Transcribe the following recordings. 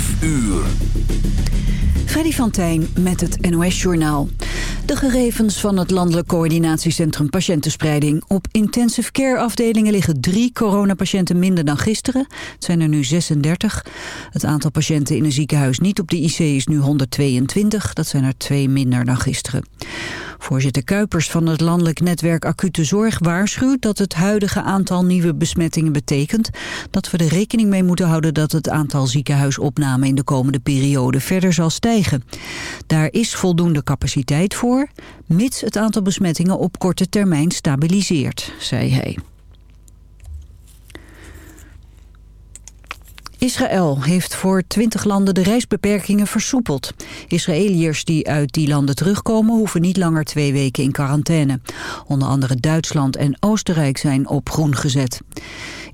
5 uur. Freddy van Tijn met het NOS-journaal. De gegevens van het Landelijk Coördinatiecentrum Patiëntenspreiding. Op intensive care afdelingen liggen drie coronapatiënten minder dan gisteren. Het zijn er nu 36. Het aantal patiënten in een ziekenhuis niet op de IC is nu 122. Dat zijn er twee minder dan gisteren. Voorzitter Kuipers van het Landelijk Netwerk Acute Zorg waarschuwt dat het huidige aantal nieuwe besmettingen betekent dat we er rekening mee moeten houden dat het aantal ziekenhuisopnamen in de komende periode verder zal stijgen. Daar is voldoende capaciteit voor, mits het aantal besmettingen op korte termijn stabiliseert, zei hij. Israël heeft voor twintig landen de reisbeperkingen versoepeld. Israëliërs die uit die landen terugkomen hoeven niet langer twee weken in quarantaine. Onder andere Duitsland en Oostenrijk zijn op groen gezet.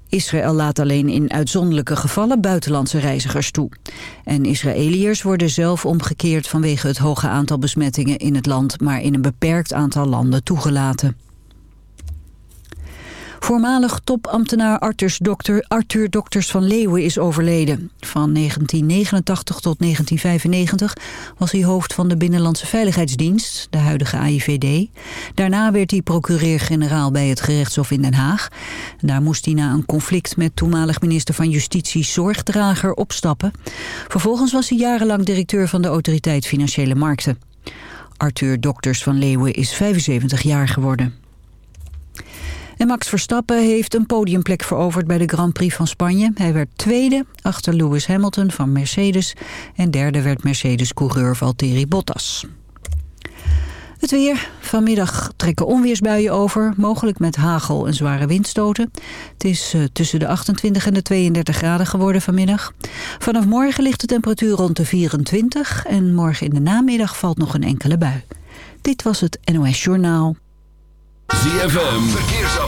Israël laat alleen in uitzonderlijke gevallen buitenlandse reizigers toe. En Israëliërs worden zelf omgekeerd vanwege het hoge aantal besmettingen in het land... maar in een beperkt aantal landen toegelaten. Voormalig topambtenaar Arthurs dokter, Arthur Dokters van Leeuwen is overleden. Van 1989 tot 1995 was hij hoofd van de Binnenlandse Veiligheidsdienst, de huidige AIVD. Daarna werd hij procureur-generaal bij het gerechtshof in Den Haag. Daar moest hij na een conflict met toenmalig minister van Justitie Zorgdrager opstappen. Vervolgens was hij jarenlang directeur van de Autoriteit Financiële Markten. Arthur Dokters van Leeuwen is 75 jaar geworden. En Max Verstappen heeft een podiumplek veroverd bij de Grand Prix van Spanje. Hij werd tweede achter Lewis Hamilton van Mercedes. En derde werd Mercedes-coureur Valtteri Bottas. Het weer. Vanmiddag trekken onweersbuien over, mogelijk met hagel en zware windstoten. Het is uh, tussen de 28 en de 32 graden geworden vanmiddag. Vanaf morgen ligt de temperatuur rond de 24 en morgen in de namiddag valt nog een enkele bui. Dit was het NOS Journaal. ZFM,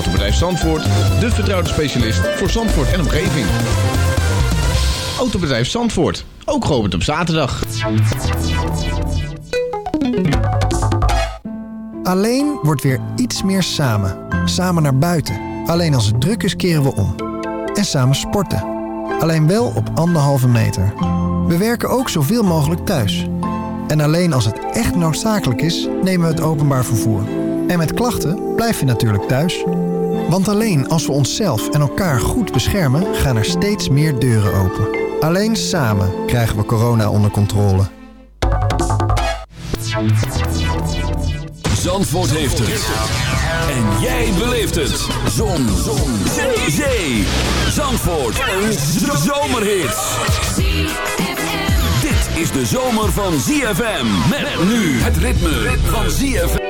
Autobedrijf Zandvoort, de vertrouwde specialist voor Zandvoort en omgeving. Autobedrijf Zandvoort, ook geopend op zaterdag. Alleen wordt weer iets meer samen. Samen naar buiten. Alleen als het druk is keren we om. En samen sporten. Alleen wel op anderhalve meter. We werken ook zoveel mogelijk thuis. En alleen als het echt noodzakelijk is, nemen we het openbaar vervoer. En met klachten blijf je natuurlijk thuis. Want alleen als we onszelf en elkaar goed beschermen, gaan er steeds meer deuren open. Alleen samen krijgen we corona onder controle. Zandvoort heeft het. En jij beleeft het. Zon. Zon. Zee. Zee. Zandvoort. Een zomerhit. Dit is de zomer van ZFM. Met nu het ritme van ZFM.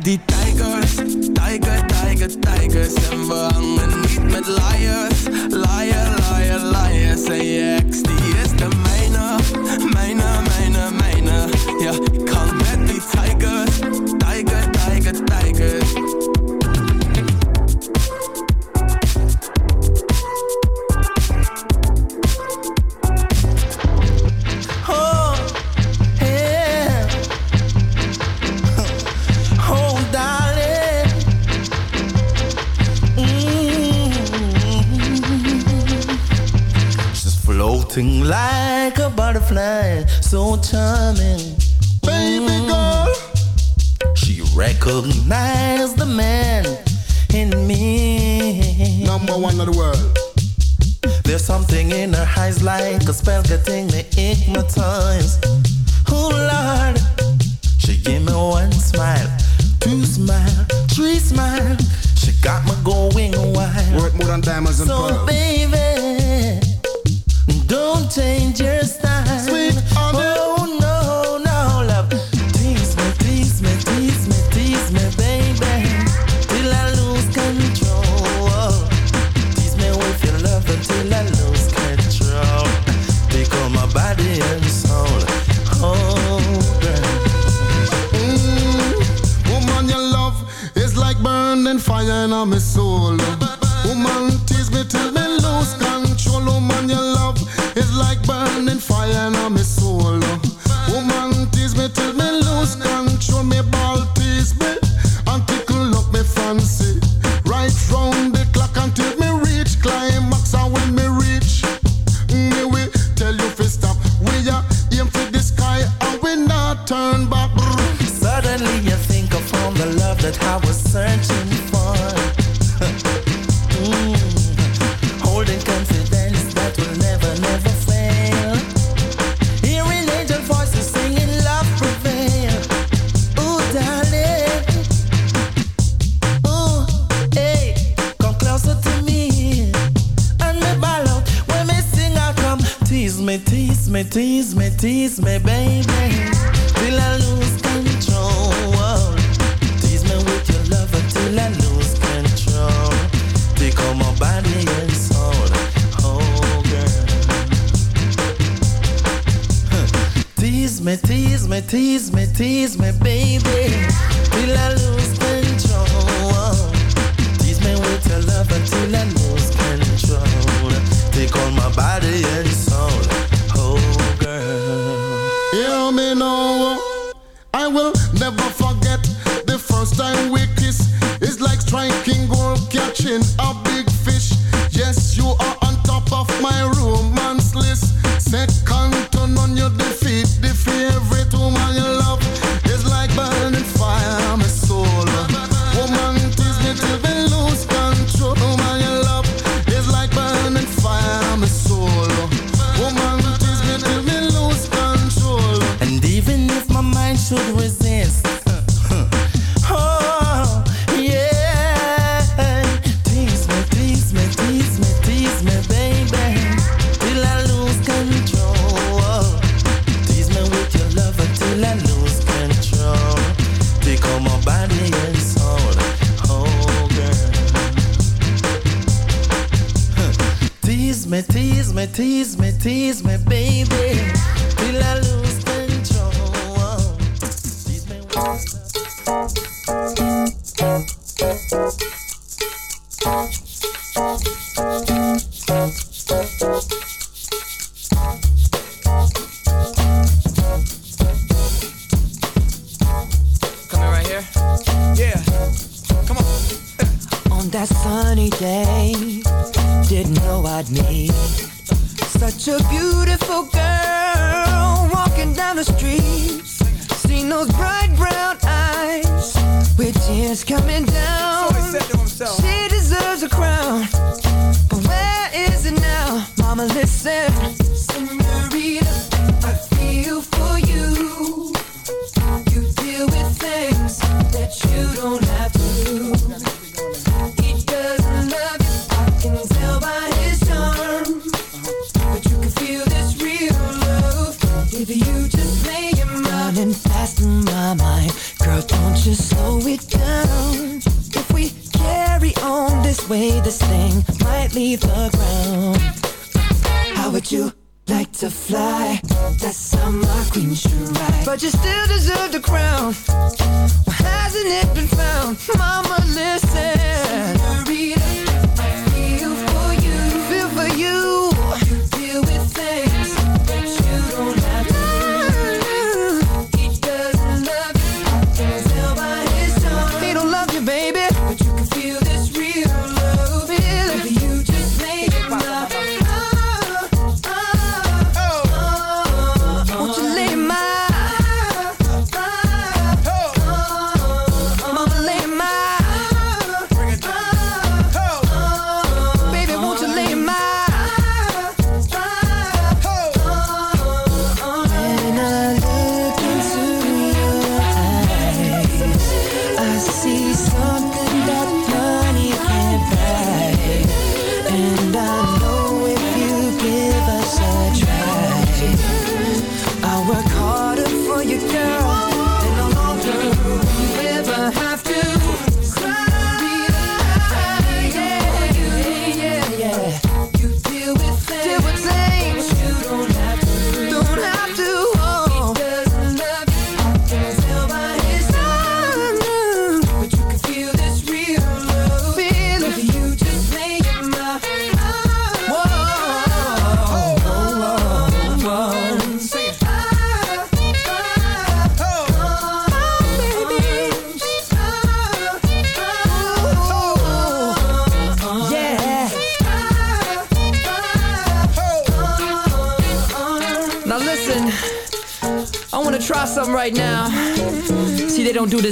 medita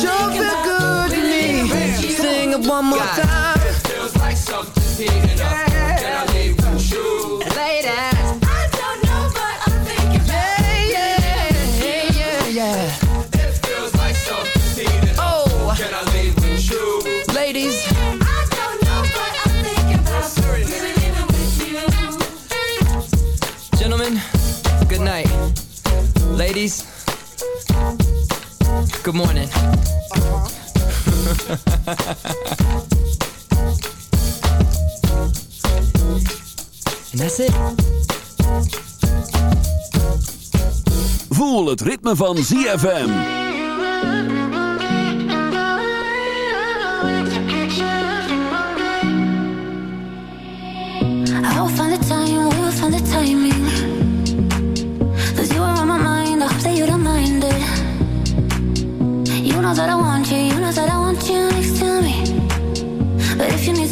sure feel good to me. Sing it one more time. It feels like something's heating up. Good morning. Uh-huh. And that's it. Voel het ritme van ZFM. find the time, we'll find the timing know that I want you, you know that I want you next to me. But if you need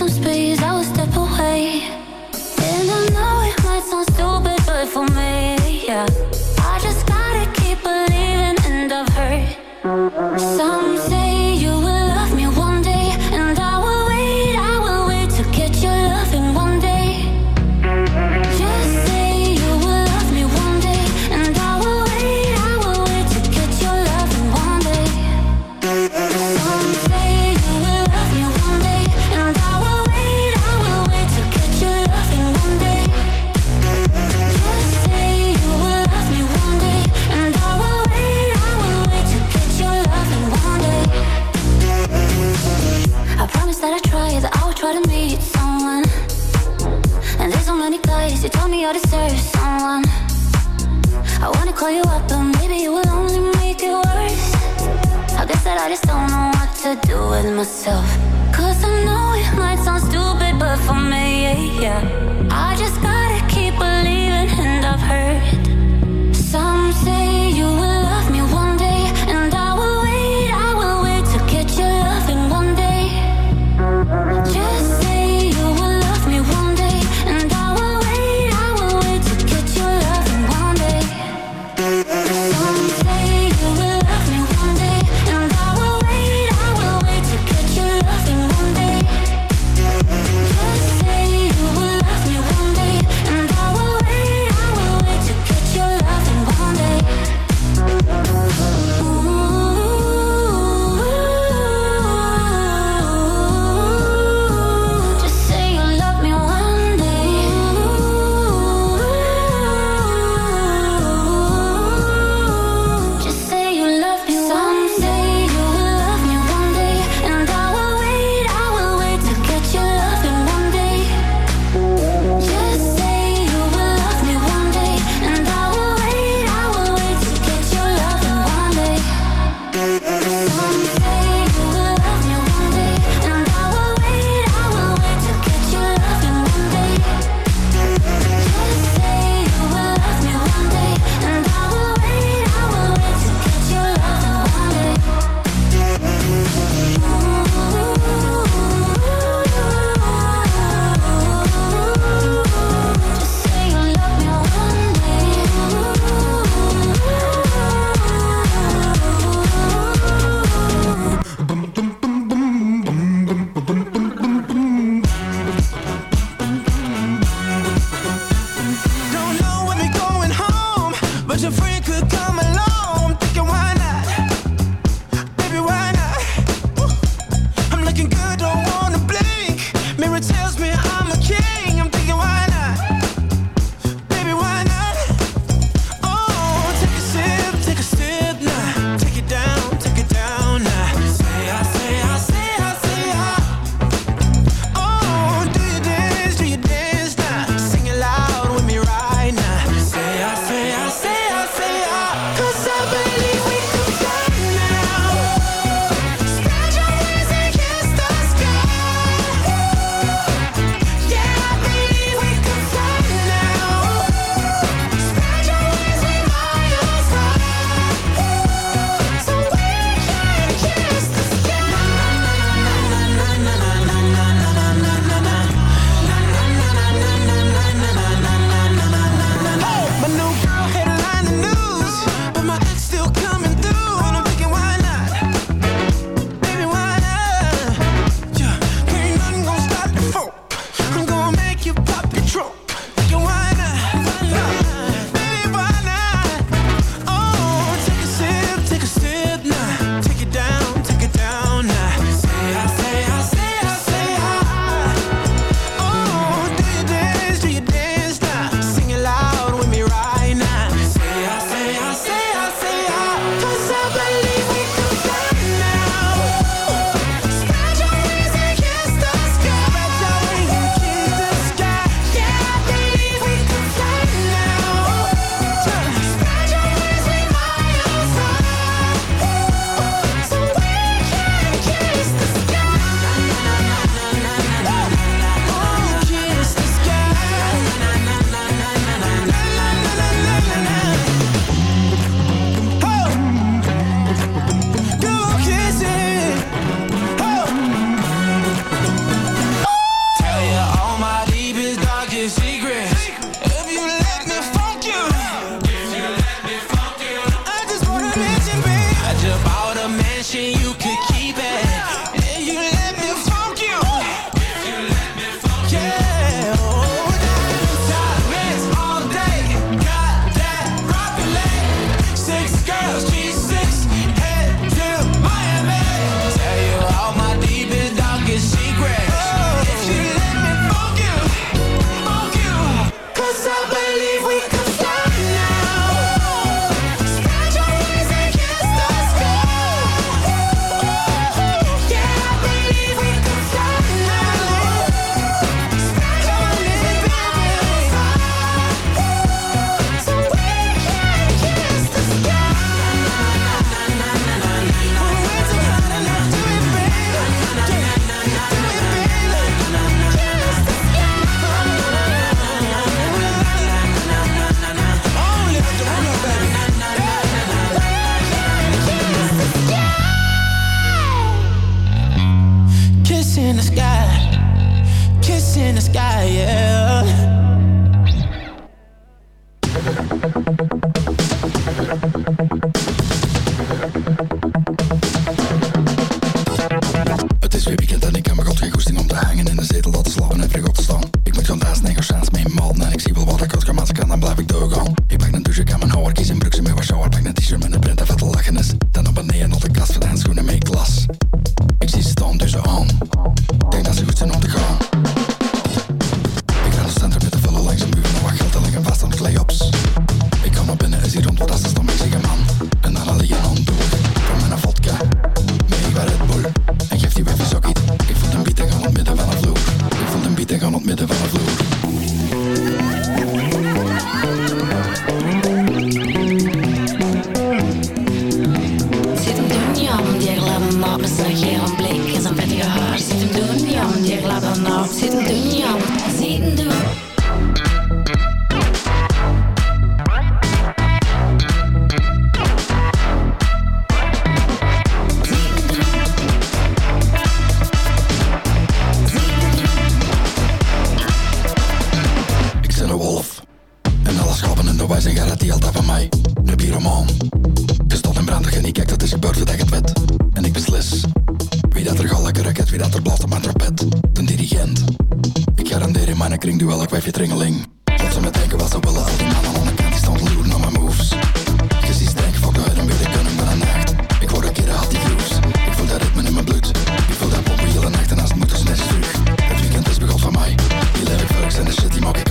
Send the die Mobbing.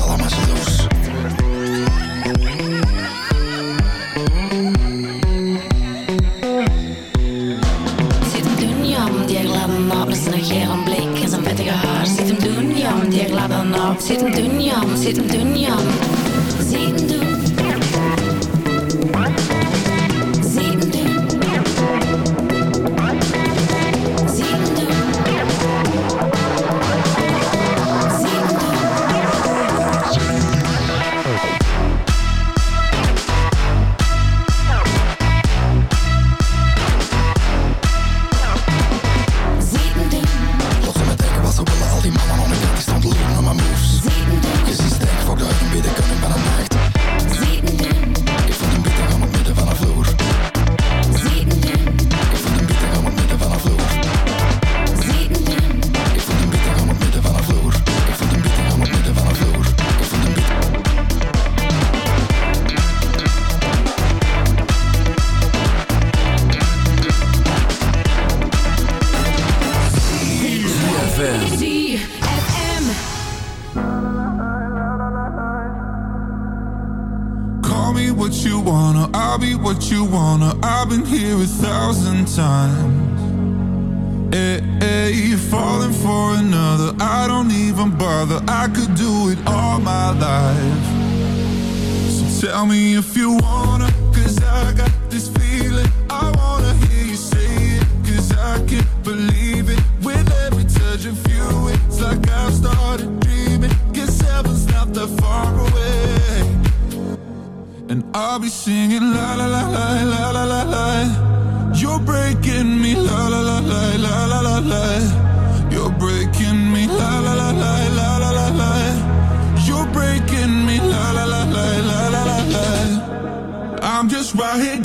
right here.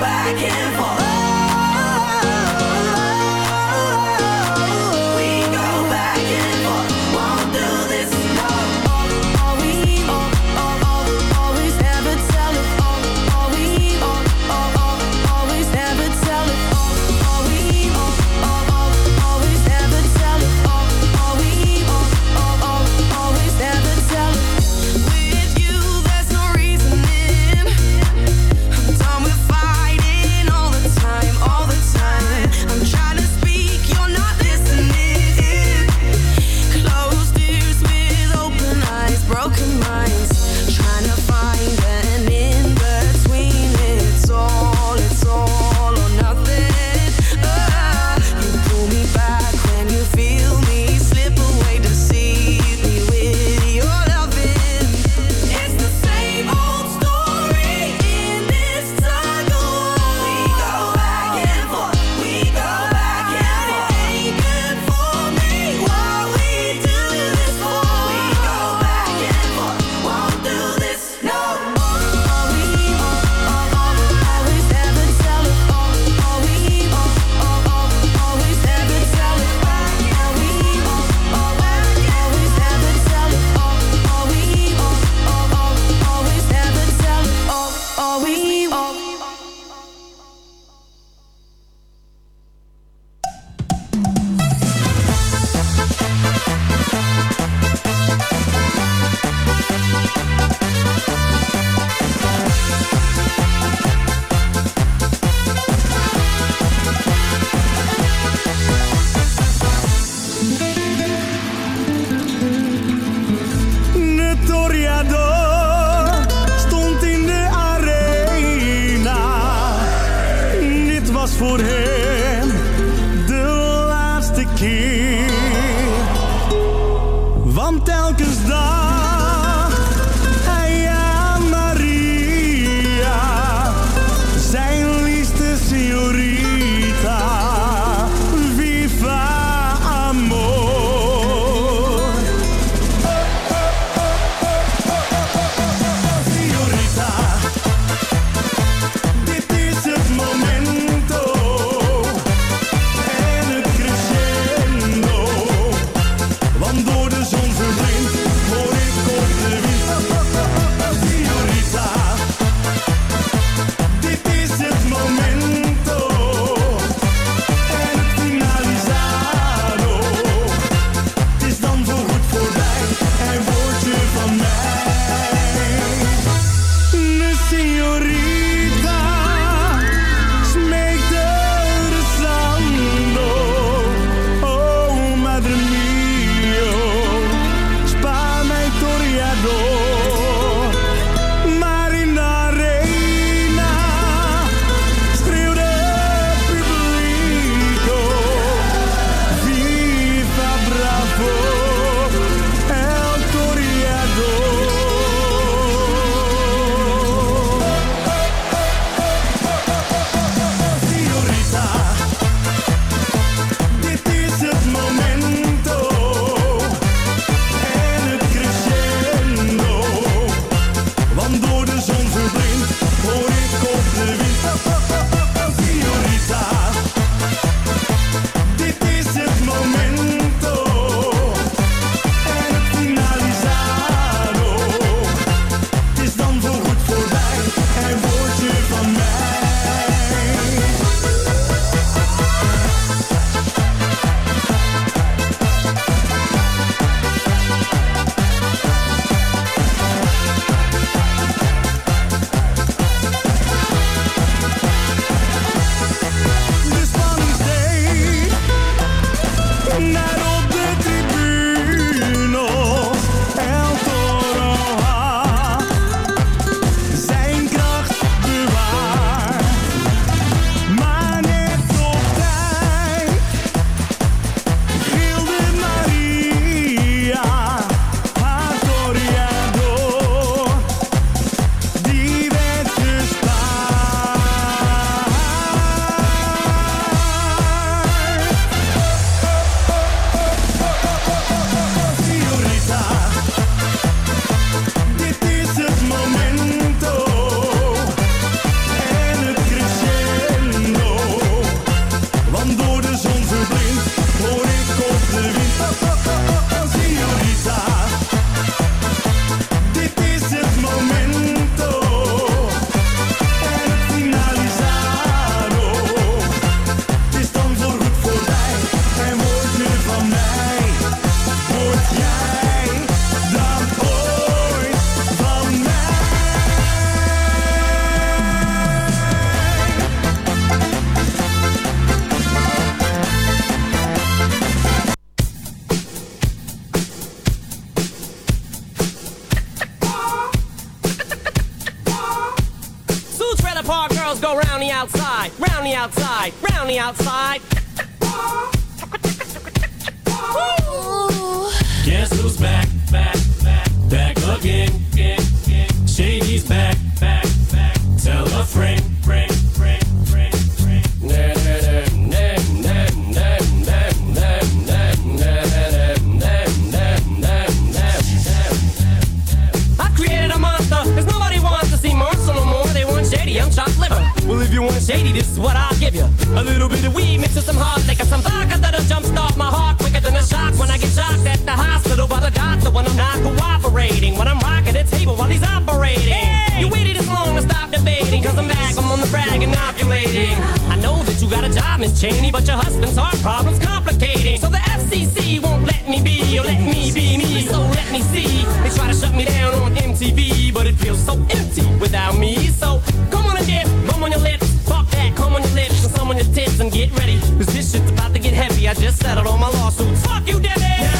back and forth. Two trailer park girls go round the outside, round the outside, round the outside. Guess who's back, back, back, back again, again, again. A little bit of weed with some hard liquor, some vodka that'll jumpstart my heart quicker than a shock when I get shocked at the hospital by the doctor when I'm not cooperating. When I'm rocking the table while he's operating. You waited this long to stop debating, cause I'm back, I'm on the brag inoculating. I know that you got a job, Miss Cheney, but your husband's heart problem's complicating. So the FCC won't let me be, or let me be me, so let me see. They try to shut me down on MTV, but it feels so empty without me. So come on and dip, bum on your lips, that, come on your lips, and some on your tits, and get ready. Cause this shit's about to get heavy, I just settled all my lawsuits. Fuck you, Debbie!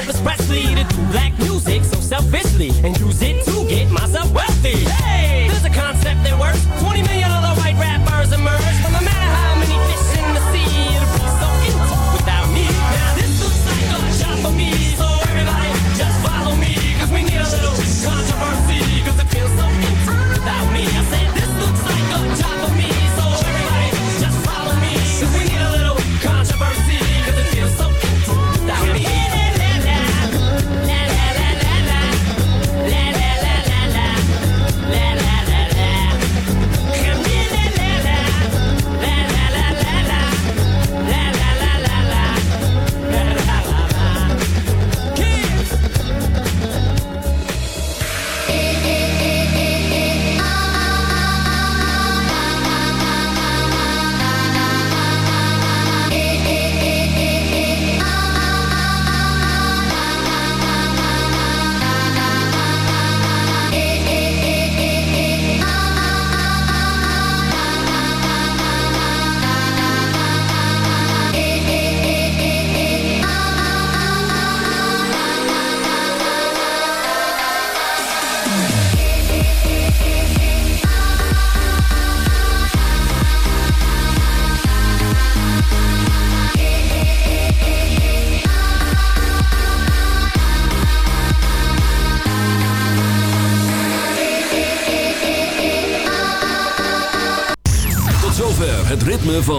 Elvis Presley to do black music so selfishly and use it to get myself wealthy. Hey, there's a concept that works. 20 million